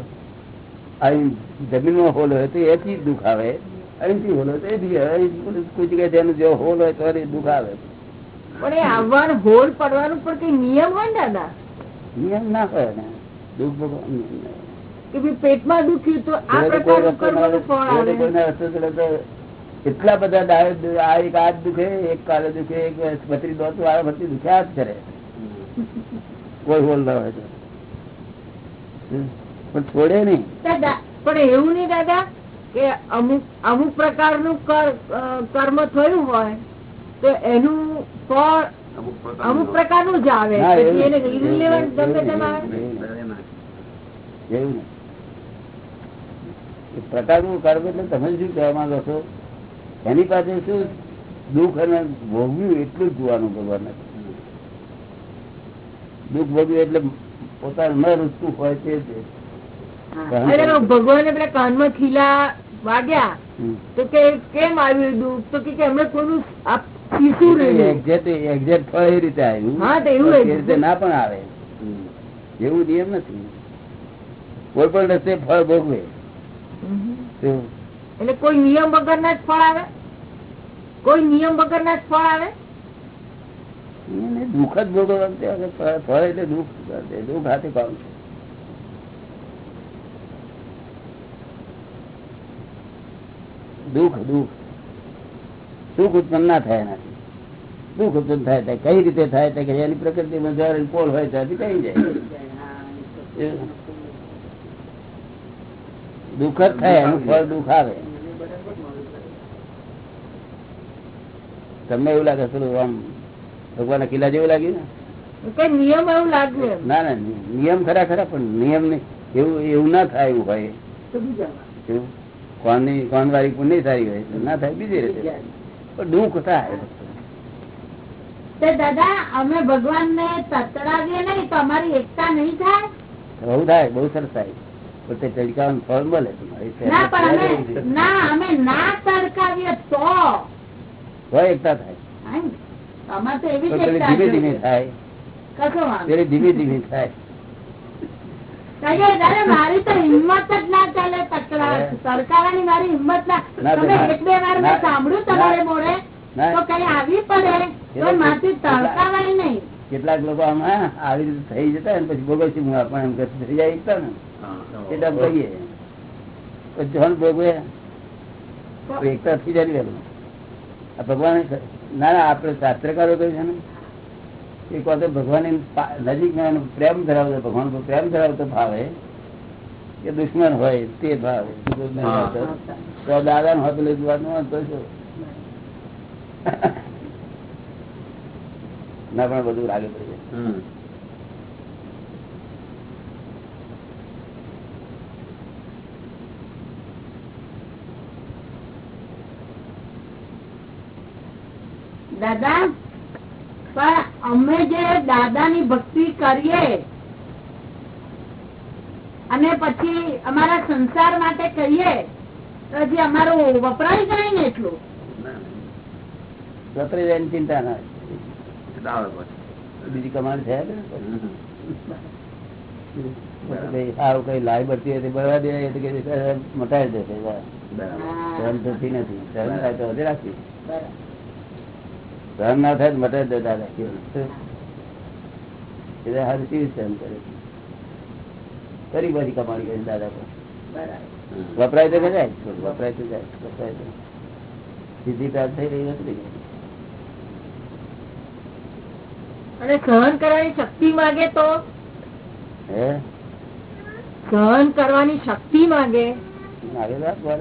અહીં જમીનમાં હોલ હોય તો એથી દુઃખ આવે. અહીંથી હોલ હોય તો એથી કોઈ જગ્યાએ જેનું જે હોલ હોય તો એ દુઃખ આવે. પણ એ આવવાનું હોલ પડવાનું પણ કઈ નિયમ હોય દાદા? નિયમ ના હોય ને દુઃખ પેટમાં દુખ્યું તો એટલા બધા આ એક આજ દુખે એક કાલે દુખે એક બત્રી દોત વાળા બત્રી દુખ્યા જ કરે. કોઈ હોલ ના હોય તો. પણ છોડે નહીં. પણ એવું નહીં દાદા કે અમુક અમુક પ્રકારનું કર- કર્મ થયું હોય તો એનું ફળ અમુક પ્રકારનું જ આવે. પ્રકારનું કર્મ એટલે તમે શું કહેવા માંગો છો? એની પાસે શું દુઃખ અને ભોગવ્યું એટલું જ જોવાનું ભગવાન દુઃખ ભોગવ્યું એટલે પોતાનું ન રૂચતું હોય તે ભગવાન અરે કાનમાં ખીલા વાગ્યા. તો કે કેમ આવ્યું દુઃખ? તો કે એમને કોઈનું ના પણ આવે. એવું નિયમ નથી. કોઈ પણ રસ્તે ફળ ભોગવે. એટલે કોઈ નિયમ વગર ના જ ફળ આવે? કોઈ નિયમ વગર ના જ ફળ આવે? દુઃખ જ ભોગવવાનું તે ફળ- એટલે દુઃખ. દુઃખ હાથે કામ દુઃખ દુઃખ. સુખ ઉત્પન્ન ના થાય એનાથી. દુઃખ ઉત્પન્ન થાય કઈ રીતે થાય તો એની પ્રકૃતિમાં જયારે પોલ હોય ત્યાંથી કઈ જાય. દુઃખ જ થાય એનું ફળ દુઃખ આવે. તમને એવું લાગે શું આમ ભગવાન કિલ્લા જેવું લાગ્યું ને? કઈ નિયમ એવું લાગ્યું ના ના નિયમ ખરા ખરા પણ નિયમ નહીં. એવું એવું ના થાય એવું હોય. કોણની કોણ વાળી પુણ્ય સારી હોય તો ના થાય બીજી રીતે. દુઃખ થાય. દાદા અમે ભગવાન ને તતડાવીએ નહીં તો અમારી એકતા નહીં થાય? બહુ થાય બહુ સરસ થાય. પણ તે ફળ મળે તમારે ના અમે ના તડકાવીએ તો. હોય એકતા થાય. અમારે તો એવી પણ જ પેલી એકતા ધીમે ધીમે થાય. ધીમે ધીમે થાય. મારી તો હિંમત જ ના ચાલે તકડા મારી હિંમત ના. ના, તમે એક બે વાર મેં સાંભળ્યું તમારે મોડે તો કઈ આવી પડે. માથી તડકાવાય નહીં. કેટલાક લોકો આમાં આવી રીતે થઈ જતા ને પછી ભોગવતી હું પણ એમ કે થઈ જાય ને. એટલે ભોગીએ પછી જોન ભોગવે. એકતા થઈ જાય વહેલું. ભગવાન ના ના આપણે શાસ્ત્રકારો કહ્યું છે ને. કે વાર ભગવાન નજીક પ્રેમ ધરાવતો ભગવાન પર પ્રેમ ધરાવતો ભાવે કે દુશ્મન હોય તે ભાવ. તો દાદા હોય પેલું જોવાનું તો શું? ના પણ બધું લાગે પડી. દાદા? પણ અમે જે દાદાની ભક્તિ કરીએ અને પછી અમારા સંસાર માટે કહીએ તો હજી અમારું વપરાય જાય ને એટલું વપરાય જાય ચિંતા ના. બીજી કમાણી છે ને? કઈ સારું કઈ લાઈ બરતી હતી તો બળવા દે એ તો કે મટાડી દેશે બરાબર. સહન થતી નથી. સહન થાય તો વધે રાખી બરાબર. સહન ના થાય મટે દાદા એટલે હારું કેવી સહન કરે? કરી બધી કમાણી કરી દાદા પર. વપરાય તો જાય વપરાય તો જાય વપરાય તો સીધી પ્રાપ્ત થઈ રહી નથી અને સહન કરવાની શક્તિ માંગે તો? હે? સહન કરવાની શક્તિ માંગે?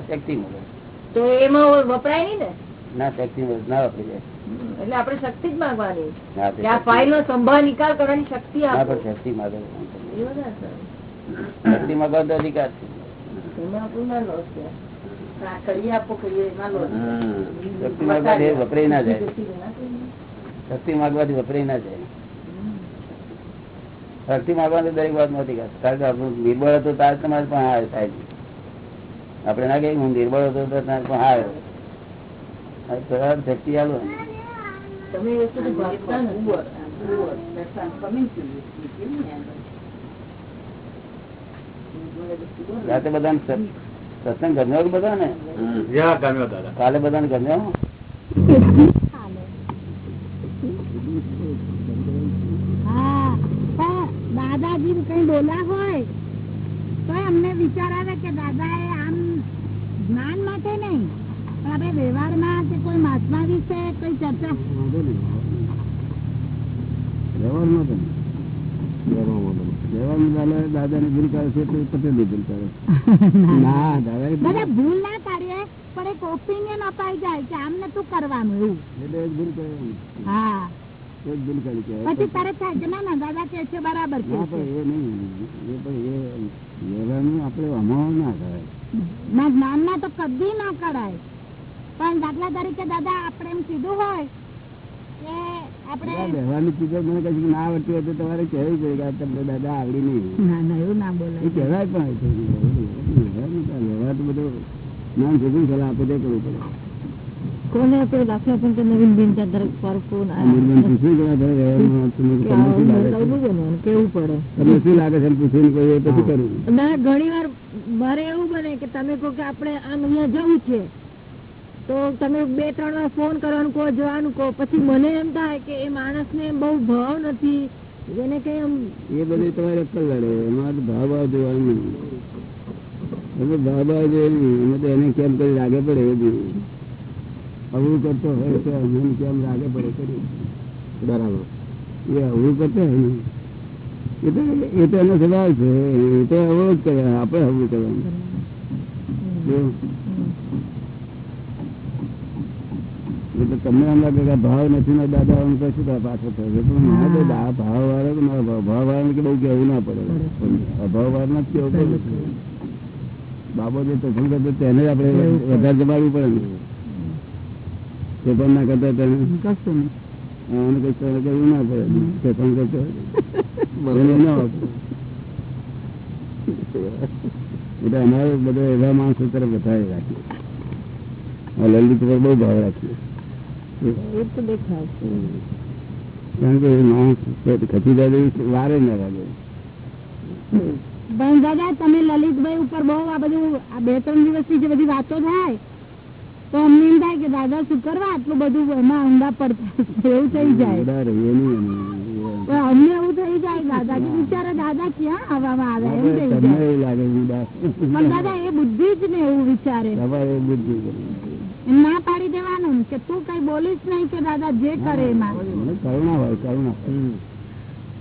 શક્તિ મળે. તો એમાં વપરાય નઈ ને? ના શક્તિ ના વાપરી જાય. એટલે આપણે શક્તિ જ માંગવાની. આ ફાઇલ નો નિકાલ કરવાની શક્તિ ના શક્તિ માગે. શક્તિ માંગવાનો અધિકાર છે. આપણું વપરાય ના જાય. શક્તિ માગવાથી વપરાય ના જાય. શક્તિ માંગવાની દરેક વાત નથી કારણ કે આપણું નિર્બળ હતો તાર તમારે પણ હાર થાય આપણે ના કહીએ હું નિર્બળ હતો તારે પણ આવ્યો રાતે બધા સત્સંગ ગમ્યો બધા ને? કાલે બધાને ગમ્યો દાદાજી કઈ બોલા હોય? તો અમને વિચાર આવે કે દાદા એ આમ જ્ઞાન માટે નહીં પણ આપણે વ્યવહારમાં કે કોઈ મહાત્મા વિશે કોઈ ચર્ચા દાદા ને ભૂલ કરે છે તો પટેલ ભૂલ કરે ના. દાદા દાદા ભૂલ ના કાઢીએ પણ એક ઓપિનિયન અપાઈ જાય કે આમ નતું કરવાનું એવું. એટલે એક ભૂલ કરે હા. એક ભૂલ કરી કે પછી તરત થાય કે ના ના દાદા કે છે બરાબર કે છે. એ નહીં એ પણ એ વ્યવહારનું આપણે અમાવ ના કરાય. ના જ્ઞાનમાં તો કદી ના કરાય. પણ દાખલા તરીકે દાદા આપણે એમ કીધું હોય કે આપણે વ્યવહારની ચીજો મને કશું ના આવડતી હોય તો તમારે કહેવું પડે કે તમને દાદા આવડી નહીં ના ના એવું ના એ કહેવાય પણ વ્યવહાર નહીં થાય. વ્યવહાર તો બધો જ્ઞાન સુધી સલાહ આપે તે કરવું પડે. કોને આપણે દાખલા પણ નવીન બિન ચાદર પરફોન આ નિર્માણ પૂછવું કે આ ભાઈ વ્યવહારમાં તમને તમને શું લાગે છે? કેવું પડે? તમને શું લાગે છે પૂછીને કોઈ પછી કરવું? ઘણી વાર મારે એવું બને કે તમે કહો કે આપણે આમ અહીંયા જવું છે. તો તમે બે ત્રણ વાર ફોન કરવાનું કહો જવાનું કહો. પછી મને એમ થાય કે એ માણસને બહુ ભાવ નથી. એને કઈ એમ એ બધું તમારે અક્કલ લડે એમાં ભાવ ભાવ જોવાનું એટલે ભાવ ભાવ જોઈએ નહીં. તો એને કેમ કરી લાગે પડે એ બી. અવળું કરતો હોય તો અમે કેમ લાગે પડે કરી બરાબર. એ અવળું કરતો હોય ને. એ તો એ તો એનો સ્વભાવ છે. એ તો અવળું જ કરે આપણે અવળું કરવાનું કેવું? એટલે તમને એમ લાગે કે ભાવ નથી ને દાદા એમ કશું પાછો થયો? છે. પણ મારે તો દા- ભાવ વાળો મારો ભાવ વાળાને કે બહુ કહેવું ના પડે. અભાવ વાળા નથી કેવું પડે. બાબો જે તોફાન કરતો તેને જ આપણે વધારે જમાડવું પડે ને. તોફાન ના કરતા તેને. કશું નહીં કઈ કરે કરવું ના પડે. તોફાન કરતો. ના એટલે અમારે બધા એવા માણસો તરફ વધારે રાખીએ. આ લલિત પર બહુ ભાવ છે કારણ કે માણસ ખસી જાય વારે ના લાગે પણ દાદા તમે લલિતભાઈ ઉપર બહુ આ બધું આ બે ત્રણ દિવસથી જે બધી વાતો થાય તો અમને એમ થાય કે દાદા શું કરવા આટલું બધું એમાં ઊંડા પડતા? એવું થઈ જાય. અમને એવું થઈ જાય દાદા કે બિચારા દાદા ક્યાં આવવામાં આવે? એમ થઈ જાય. એવું લાગે પણ દાદા એ બુદ્ધિ જ ને એવું વિચારે. બુદ્ધિ ના પાડી દેવાનું કે તું કઈ બોલીશ નહીં કે દાદા જે કરે એમાં. કરુણા હોય કરુણા.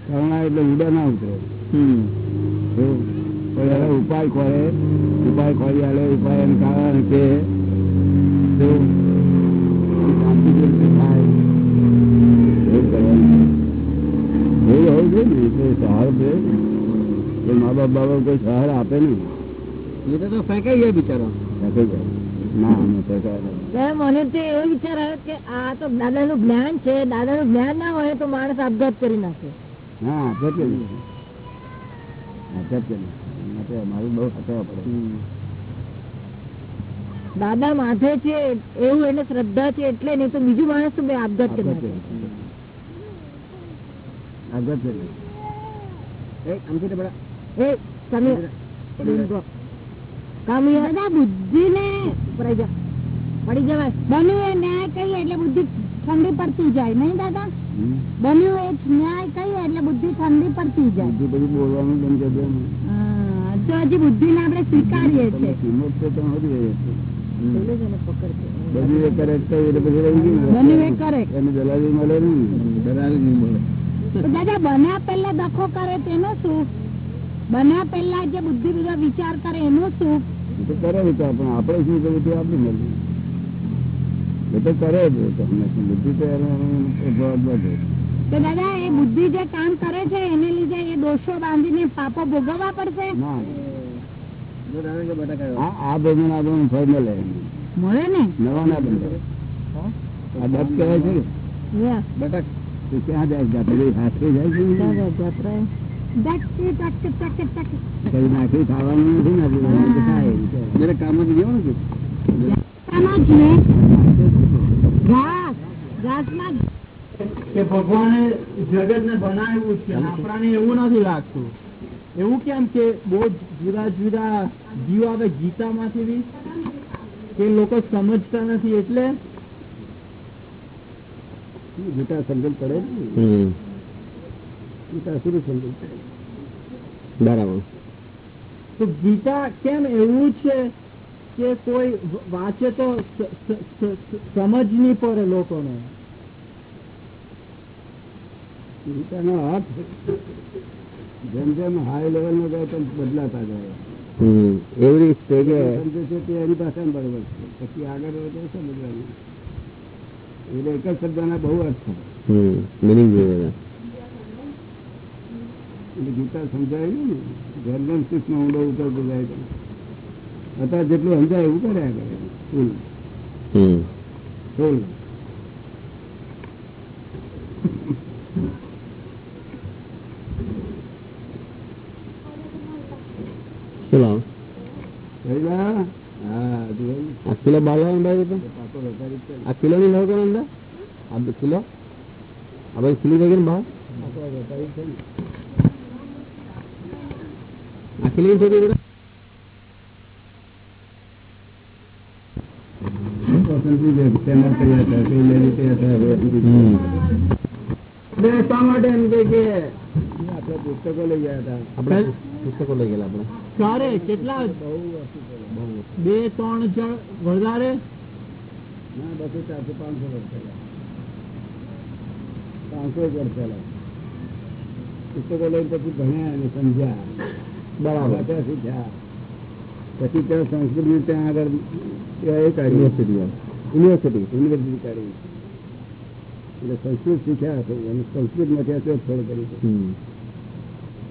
કરુણા એટલે ઉડા ના ઉતરે. કોઈ હવે ઉપાય ખોરે ઉપાય ખોરી આલે ઉપાય એને કારણ કે સહારો દે મા બાપ બાબા કોઈ સહાર આપે નહીં. એ તો ફેંકાઈ જાય બિચારો ફેંકાઈ જાય મને તો એવો વિચાર આવ્યો કે આ તો દાદા નું જ્ઞાન છે દાદા નું જ્ઞાન ના હોય તો માણસ આપઘાત કરી નાખે. હા આપઘાત કરી નાખે. કરી નાખે. બહુ પડે. દાદા માથે છે એવું એને શ્રદ્ધા છે એટલે નહીં તો બીજું માણસ તો આપઘાત કરી નાખે. આપઘાત કરી નાખે. એ તમે બુદ્ધિ ને પડી જવાય. બન્યું ન્યાય કહીએ એટલે બુદ્ધિ ઠંડી પડતી જાય નહીં દાદા? બન્યું એ ન્યાય કહીએ એટલે બુદ્ધિ ઠંડી પડતી જાય. બુદ્ધિ પછી બોલવાનું બંધ કરી દેવાનું. તો હજી બુદ્ધિ ને આપણે સ્વીકારીએ છીએ. કિંમત તો બધું એ એટલે પછી રહી ગયું. બન્યું એ. એને દલાલી મળે નહીં. દલાલી નહીં મળે દાદા બન્યા પેલા દખો કરે તેનો શું? બન્યા પેલા જે બુદ્ધિ બધા વિચાર કરે એનો સુખ કરે વિચાર પણ આપણે શું કરવું તે આપણી મરજી. એ તો કરે જ. એ બુદ્ધિ તો જવાબદાર તો દાદા એ બુદ્ધિ જે કામ કરે છે એને લીધે એ દોષો બાંધીને પાપો ભોગવવા પડશે? આ આ ભોજન આ ફળ મળે. મળે ને? નવા ના બંધ આ દત્ત કહેવાય છે બટક. તો ક્યાં જાય? જાય છે નાખી ખાવાનું નથી જરા કામ જ ને. કે ભગવાને જગત ને બનાવ્યું છે આપણાને એવું નથી લાગતું એવું કેમ કે બહુ જુદા જુદા જીવ આવે ગીતામાંથી બી કે લોકો સમજતા નથી એટલે ગીતા સંકલ્પ પડે ને. ગીતા શું સંકલ્પ કરે બરાબર. તો ગીતા કેમ એવું છે કે કોઈ વાંચે તો સમજ નહીં પડે લોકોને? ગીતાનો અર્થ જેમ જેમ હાઈ લેવલ નો જાય તેમ બદલાતા જાય. એવરી સ્ટેજે સમજે છે તે એની ભાષામાં બરોબર છે. પછી આગળ વધે સમજવાનું. એટલે એક જ શબ્દના બહુ અર્થ છે. મિનિંગ જોઈએ એટલે ગીતા સમજાય ને. જેમ જેમ ઊંડો ઉતર જાય અત્યારે જેટલું સમજાય એવું કર્યા કરે. ફૂલ ફૂલ કિલો બાળવા ભાઈ તો પાકો વેપારી જ આ કિલો ની લો કરો અંદર? આ કિલો? આ ભાઈ કિલો ભાવ? પાકો વેપારી જ છે ને. આ કિલો ની થઈ ગઈ બે ત્રણ જણ વધારે ના બસો ચારસો પાંચસો પાંચસો વર્ષ પહેલા પુસ્તકો લઈને પછી ભણ્યા અને સમજ્યા બરાબર. પછી ત્યાં સંસ્કૃત ત્યાં આગળ યુનિવર્સિટી યુનિવર્સિટી યુનિવર્સિટી કાઢી એટલે સંસ્કૃત શીખ્યા હશે. અને સંસ્કૃતમાં ત્યાં શોધખોળ કરી છે.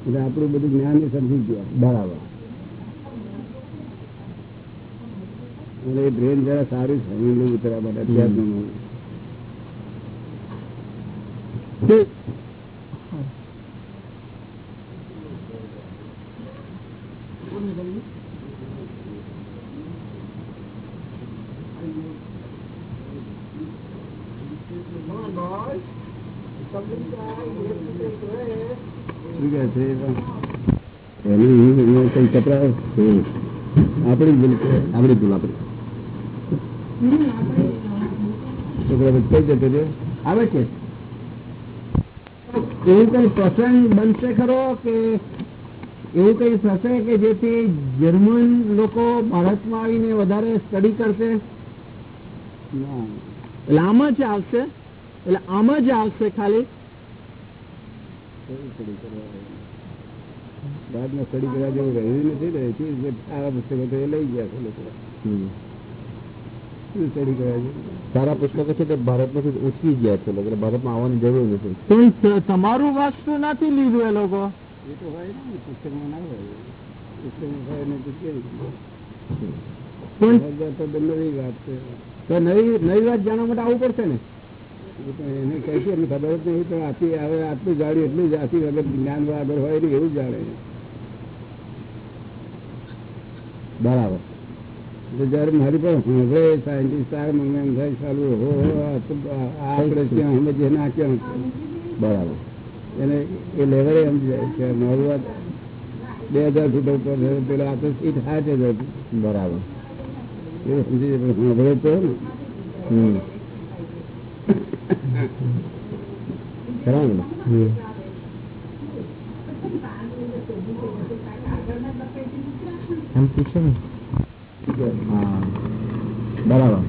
એટલે આપણું બધું જ્ઞાન એ સમજી ગયા. બરાબર. અને એ બ્રેન જરા સારું છે. ઊંડું ઉતરવા માટે અત્યારનું નહીં. શું કહે છે એ પણ? એની એની કઈ કપડા આપણી ભૂલ આપણી ભૂલ, આપણી આવે છે? એવું કઈ પ્રસંગ બનશે ખરો કે એવું કઈ થશે કે જેથી જર્મન લોકો ભારતમાં આવીને વધારે સ્ટડી કરશે? એટલે આમ જ આવશે? એટલે આમ જ આવશે ખાલી? કરવા? બહારના study કરવા જેવું રહ્યું નથી જે આવા પુસ્તકો તો એ લઈ ગયા છે લોકો. હમ. કરવા જેવું? સારા પુસ્તકો છે તે ભારતમાંથી ઉચકી ગયા છે લોકો ભારતમાં આવવાની જરૂર નથી. તમારું વાસ્તુ નથી લીધું એ લોકો? એ તો હોય ને પુસ્તકમાં ના હોય. પુસ્તકમાં હોય ને તો કેવી રીતે? પણ તો નવી વાત છે. તો નવી નવી વાત જાણવા માટે આવવું પડશે ને? એને કહે છે એમને ખબર જ નહીં પણ આથી હવે આટલું જાણ્યું એટલું જ આથી વગર જ્ઞાન આગળ હોય ને એવું જાણે. બરાબર. તો જયારે મારી પર હવે સાયન્ટિસ્ટ આવે મને એમ થાય સારું હો હો, તો આ આપણે ક્યાં સમજીએ ના ક્યાં બરાબર. એને એ લેવલે સમજી જાય કે મારું વાત બે હજાર ફૂટ ઉપર પેલા આ તો સીટ હાથ જ હતી. બરાબર. એ સમજી સાંભળે તો ને. હમ. ખરા ને એમ પૂછે ને? બરાબર.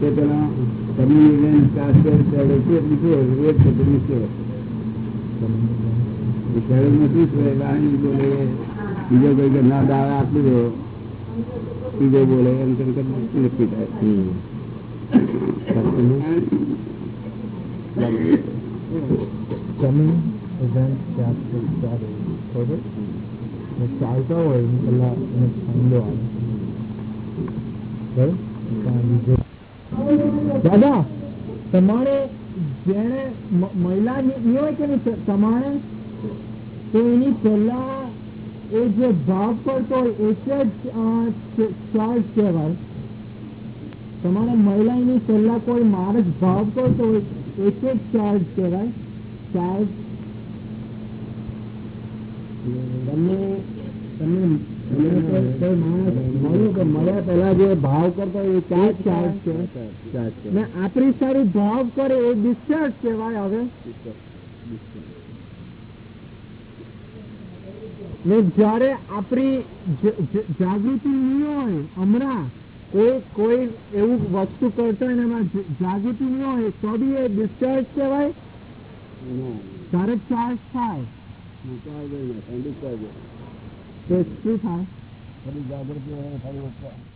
તે પેલા કમ્યુનિકેશન ટ્રાન્સફર ચાલે છે બીજો એક શબ્દ નીચે શહેરમાં શું છે? વાણી બોલે બીજો કોઈ કે ના દાવા આપી દો બીજો બોલે એમ કરી નક્કી થાય coming ચાલતા હોય પહેલા એને ઠંડો દાદા તમારે જેને મહિલા હોય કે તમારે? તો એની પહેલા એ જે ભાવ કરતો હોય એક જ ચાર્જ કહેવાય. તમારે મહિલાની પહેલા કોઈ માર્ગ ભાવ કરતો હોય એક જ ચાર્જ કહેવાય. ચાર્જ તમને તમને તમને કોઈ- કોઈ માણસ મળ્યો કે મળ્યા પહેલા જે ભાવ કરતો હોય એ ચાર્જ ચાર્જ કહેવાય ને આપણી સારી ભાવ કરે એ ડિસ્ચાર્જ કહેવાય હવે. ને જયારે આપણી જાગૃતિ નહીં હોય હમણાં કોઈ કોઈ એવું વસ્તુ કરતો હોય ને એમાં જાગૃતિ નહીં હોય તો બી એ ડિસ્ચાર્જ કહેવાય. ત્યારે ચાર્જ થાય શું થાય? જાગૃતિ હોય, ફરી વખત